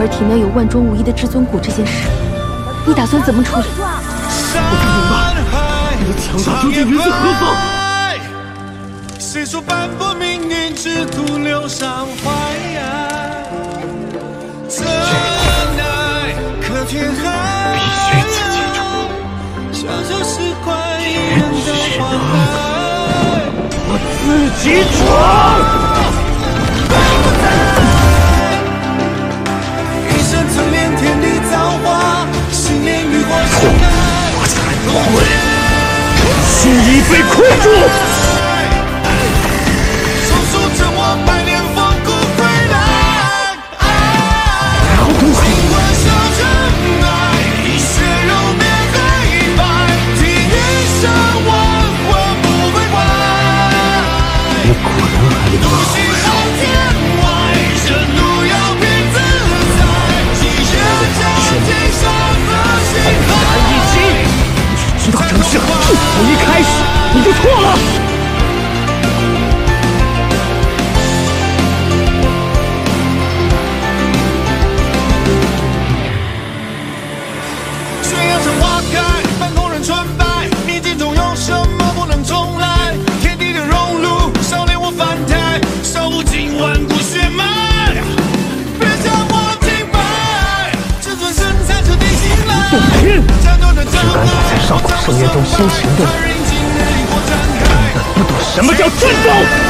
而体内有万中无一的至尊骨这件事，你打算怎么处理？我不明白，你的强大究竟源自何方？这必须自己闯，也只我自己闯。住动天，只敢躲在上古圣渊中修行的人，根本不懂什么叫尊重。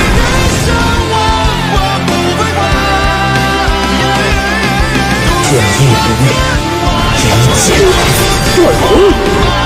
剑意无灭，一剑断魂。